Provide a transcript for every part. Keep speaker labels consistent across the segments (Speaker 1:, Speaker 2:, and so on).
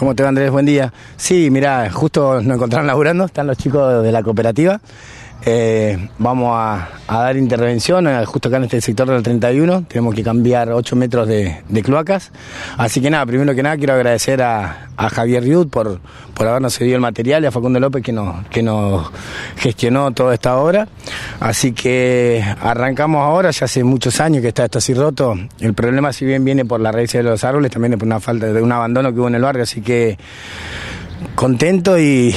Speaker 1: ¿Cómo te va Andrés? Buen día. Sí, mira, justo nos encontraron laburando, están los chicos de la cooperativa. Eh, vamos a, dar intervención eh, justo acá en este sector del 31. Tenemos que cambiar 8 metros de, cloacas. Así que nada, primero que nada quiero agradecer a, Javier Riud por, por habernos cedido el material y a Facundo López que nos, que nos gestionó toda esta obra. Así que arrancamos ahora, ya hace muchos años que está esto así roto. El problema si bien viene por la raíz de los árboles, también es por una falta de un abandono que hubo en el barrio. Así que contento y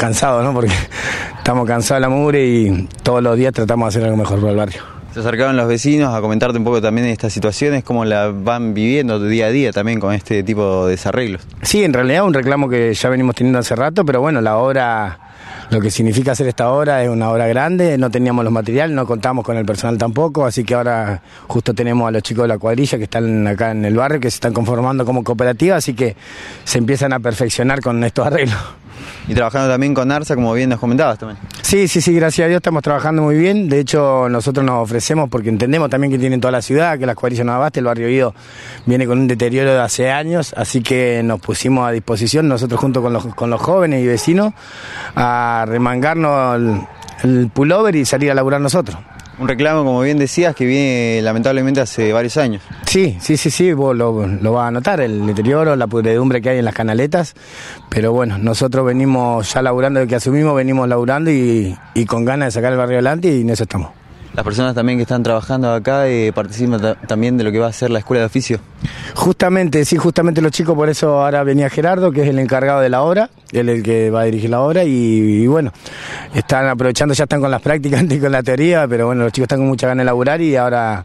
Speaker 1: cansado, ¿no? Porque estamos cansados de la mugre y todos los días tratamos de hacer algo mejor para el barrio.
Speaker 2: Se acercaron los vecinos a comentarte un poco también estas situaciones, cómo la van viviendo día a día también con este tipo de desarreglos.
Speaker 1: Sí, en realidad un reclamo que ya venimos teniendo hace rato, pero bueno, la obra, lo que significa hacer esta obra es una obra grande, no teníamos los materiales, no contamos con el personal tampoco, así que ahora justo tenemos a los chicos de la cuadrilla que están acá en el barrio, que se están conformando como cooperativa, así que se empiezan a perfeccionar con estos arreglos.
Speaker 2: Y trabajando también con ARSA, como bien nos comentabas también.
Speaker 1: Sí, sí, sí, gracias a Dios estamos trabajando muy bien. De hecho, nosotros nos ofrecemos porque entendemos también que tienen toda la ciudad, que las cuadrillas no abaste, el barrio Ido viene con un deterioro de hace años, así que nos pusimos a disposición, nosotros junto con los, con los jóvenes y vecinos, a remangarnos el pullover y salir a laburar nosotros.
Speaker 2: Un reclamo, como bien decías, que viene lamentablemente hace varios años.
Speaker 1: Sí, sí, sí, sí, vos lo, lo vas a notar, el deterioro, la pudredumbre que hay en las canaletas, pero bueno, nosotros venimos ya laburando, de que asumimos, venimos laburando y, y con ganas de sacar el barrio adelante y en eso estamos.
Speaker 2: Las personas también que están trabajando acá eh, participan también de lo que va a ser la escuela de oficio.
Speaker 1: Justamente, sí, justamente los chicos, por eso ahora venía Gerardo, que es el encargado de la obra, él es el que va a dirigir la obra y, bueno, están aprovechando, ya están con las prácticas y con la teoría, pero bueno, los chicos están con mucha ganas de laburar y ahora,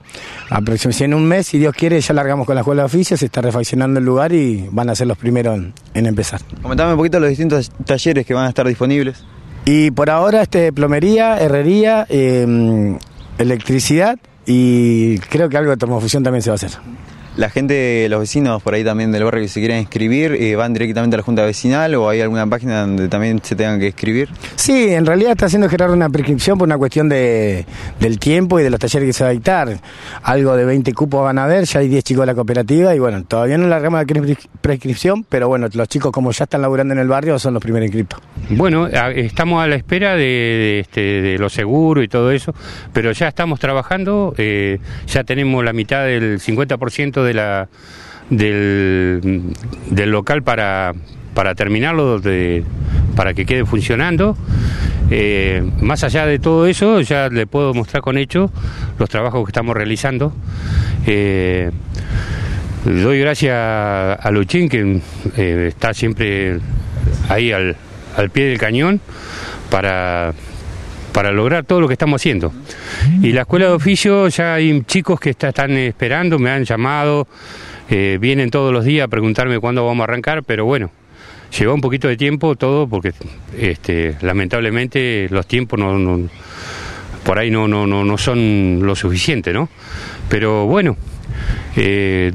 Speaker 1: aproximadamente en un mes, si Dios quiere, ya largamos con la escuela de oficio, se está refaccionando el lugar y van a ser los primeros en, empezar.
Speaker 2: Comentame un poquito los distintos talleres que van a estar disponibles.
Speaker 1: Y por ahora, este, plomería, herrería, eh, electricidad y creo que algo de termofusión también se va a hacer.
Speaker 2: La gente, los vecinos por ahí también del barrio que se quieren inscribir, eh, ¿van directamente a la Junta Vecinal o hay alguna página donde también se tengan que inscribir?
Speaker 1: Sí, en realidad está haciendo Gerardo una prescripción por una cuestión de, del tiempo y de los talleres que se va a dictar. Algo de 20 cupos van a haber, ya hay 10 chicos de la cooperativa y bueno, todavía no largamos la prescripción, pero bueno, los chicos como ya están laburando en el barrio son los primeros inscriptos.
Speaker 3: Bueno, estamos a la espera de, este, de lo seguro y todo eso, pero ya estamos trabajando, eh, ya tenemos la mitad del 50% del, local para, para terminarlo, para que quede funcionando. Eh, más allá de todo eso, ya le puedo mostrar con hecho los trabajos que estamos realizando. Eh, doy gracias a Luchín, que eh, está siempre ahí al, al pie del cañón para para lograr todo lo que estamos haciendo. Y la escuela de oficio, ya hay chicos que están esperando, me han llamado, eh, vienen todos los días a preguntarme cuándo vamos a arrancar, pero bueno, lleva un poquito de tiempo todo porque este, lamentablemente los tiempos no, por ahí no, no, no, son lo suficiente, ¿no? Pero bueno, eh,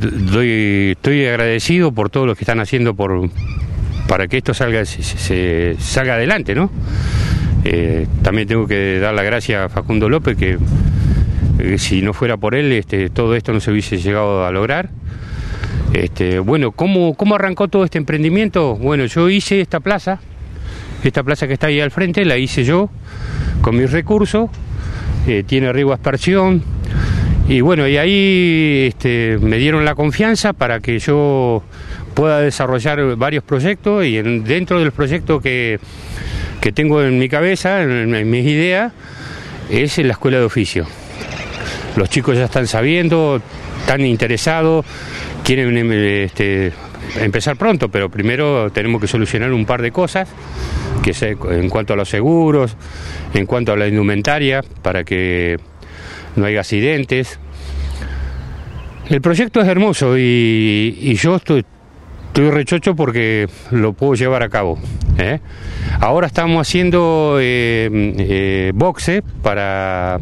Speaker 3: estoy agradecido por todo lo que están haciendo por para que esto salga, se salga adelante, ¿no? Eh, también tengo que dar la gracia a Facundo López, que si no fuera por él, este, todo esto no se hubiese llegado a lograr. Este, bueno, ¿cómo, ¿cómo arrancó todo este emprendimiento? Bueno, yo hice esta plaza, esta plaza que está ahí al frente, la hice yo con mis recursos, eh, tiene riego aspersión, y bueno, y ahí este, me dieron la confianza para que yo pueda desarrollar varios proyectos y dentro del proyecto que que tengo en mi cabeza, en, mis ideas, es en la escuela de oficio. Los chicos ya están sabiendo, están interesados, quieren este, empezar pronto, pero primero tenemos que solucionar un par de cosas, que sé, en cuanto a los seguros, en cuanto a la indumentaria, para que no haya accidentes. El proyecto es hermoso y, y yo estoy, estoy rechocho porque lo puedo llevar a cabo. ¿Eh? Ahora estamos haciendo eh, eh, boxe para,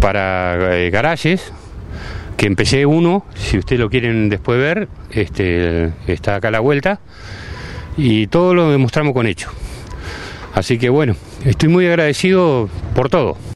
Speaker 3: para garajes, que empecé uno, si ustedes lo quieren después ver, este, está acá a la vuelta, y todo lo demostramos con hecho. Así que bueno, estoy muy agradecido por todo.